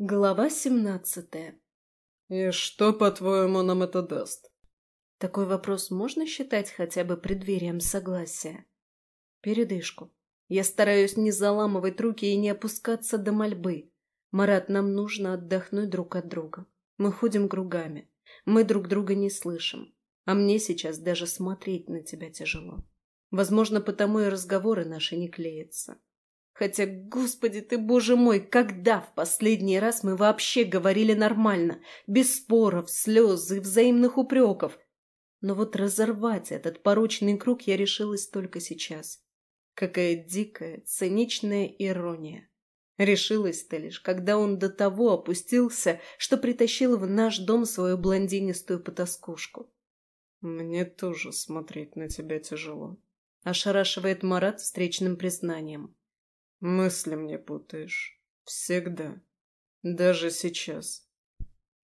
Глава семнадцатая. «И что, по-твоему, нам это даст?» Такой вопрос можно считать хотя бы преддверием согласия? Передышку. Я стараюсь не заламывать руки и не опускаться до мольбы. Марат, нам нужно отдохнуть друг от друга. Мы ходим кругами. Мы друг друга не слышим. А мне сейчас даже смотреть на тебя тяжело. Возможно, потому и разговоры наши не клеятся. Хотя, господи ты, боже мой, когда в последний раз мы вообще говорили нормально, без споров, слез и взаимных упреков? Но вот разорвать этот порочный круг я решилась только сейчас. Какая дикая, циничная ирония. Решилась-то лишь, когда он до того опустился, что притащил в наш дом свою блондинистую потаскушку. «Мне тоже смотреть на тебя тяжело», — ошарашивает Марат встречным признанием. Мысли мне путаешь. Всегда. Даже сейчас.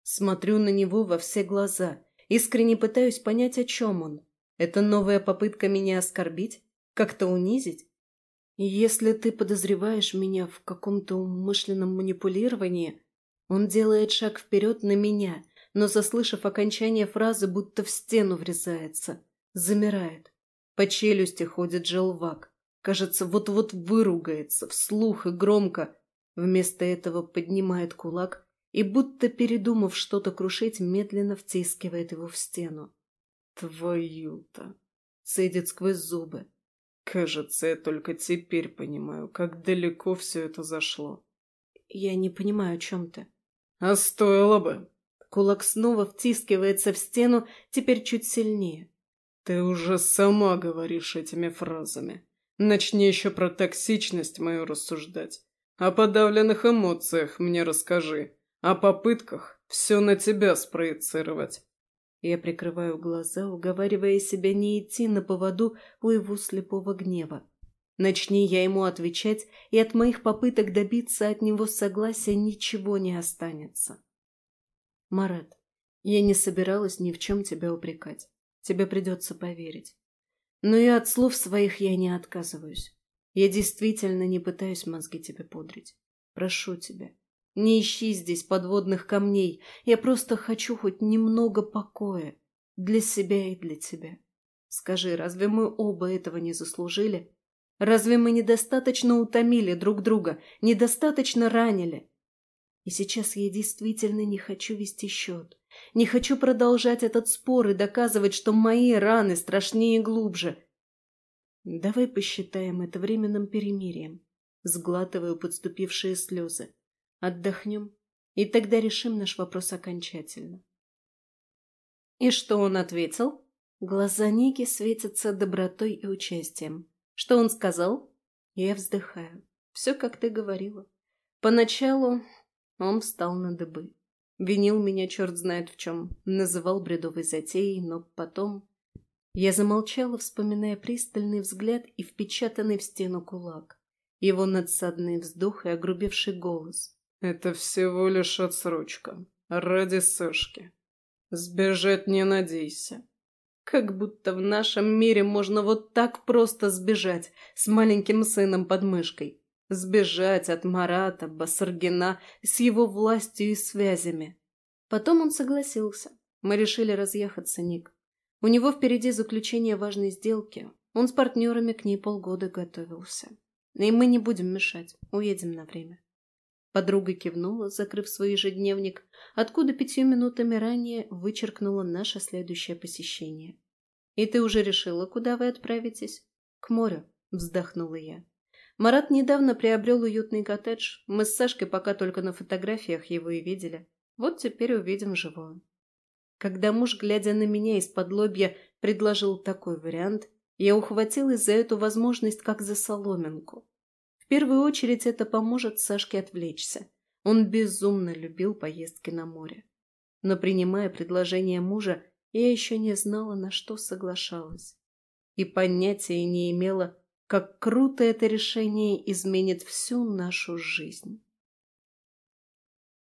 Смотрю на него во все глаза. Искренне пытаюсь понять, о чем он. Это новая попытка меня оскорбить? Как-то унизить? Если ты подозреваешь меня в каком-то умышленном манипулировании, он делает шаг вперед на меня, но, заслышав окончание фразы, будто в стену врезается. Замирает. По челюсти ходит желвак. Кажется, вот-вот выругается, вслух и громко. Вместо этого поднимает кулак и, будто передумав что-то крушить, медленно втискивает его в стену. «Твою-то!» — цедит сквозь зубы. «Кажется, я только теперь понимаю, как далеко все это зашло». «Я не понимаю, о чем ты». «А стоило бы!» Кулак снова втискивается в стену, теперь чуть сильнее. «Ты уже сама говоришь этими фразами. Начни еще про токсичность мою рассуждать. О подавленных эмоциях мне расскажи. О попытках все на тебя спроецировать. Я прикрываю глаза, уговаривая себя не идти на поводу у его слепого гнева. Начни я ему отвечать, и от моих попыток добиться от него согласия ничего не останется. Марат, я не собиралась ни в чем тебя упрекать. Тебе придется поверить. Но и от слов своих я не отказываюсь. Я действительно не пытаюсь мозги тебе пудрить. Прошу тебя, не ищи здесь подводных камней. Я просто хочу хоть немного покоя. Для себя и для тебя. Скажи, разве мы оба этого не заслужили? Разве мы недостаточно утомили друг друга, недостаточно ранили? И сейчас я действительно не хочу вести счет. Не хочу продолжать этот спор и доказывать, что мои раны страшнее и глубже. Давай посчитаем это временным перемирием. Сглатываю подступившие слезы. Отдохнем, и тогда решим наш вопрос окончательно. И что он ответил? Глаза Ники светятся добротой и участием. Что он сказал? Я вздыхаю. Все, как ты говорила. Поначалу он встал на дыбы. Винил меня черт знает в чем, называл бредовой затеей, но потом... Я замолчала, вспоминая пристальный взгляд и впечатанный в стену кулак. Его надсадный вздох и огрубевший голос. «Это всего лишь отсрочка. Ради Сашки. Сбежать не надейся». Как будто в нашем мире можно вот так просто сбежать с маленьким сыном под мышкой. Сбежать от Марата, Басаргина с его властью и связями. Потом он согласился. Мы решили разъехаться, Ник. У него впереди заключение важной сделки. Он с партнерами к ней полгода готовился. И мы не будем мешать. Уедем на время. Подруга кивнула, закрыв свой ежедневник, откуда пятью минутами ранее вычеркнула наше следующее посещение. «И ты уже решила, куда вы отправитесь?» «К морю», — вздохнула я. Марат недавно приобрел уютный коттедж. Мы с Сашкой пока только на фотографиях его и видели. Вот теперь увидим живое. Когда муж, глядя на меня из-под лобья, предложил такой вариант, я ухватилась за эту возможность как за соломинку. В первую очередь это поможет Сашке отвлечься. Он безумно любил поездки на море. Но принимая предложение мужа, я еще не знала, на что соглашалась. И понятия не имела, как круто это решение изменит всю нашу жизнь.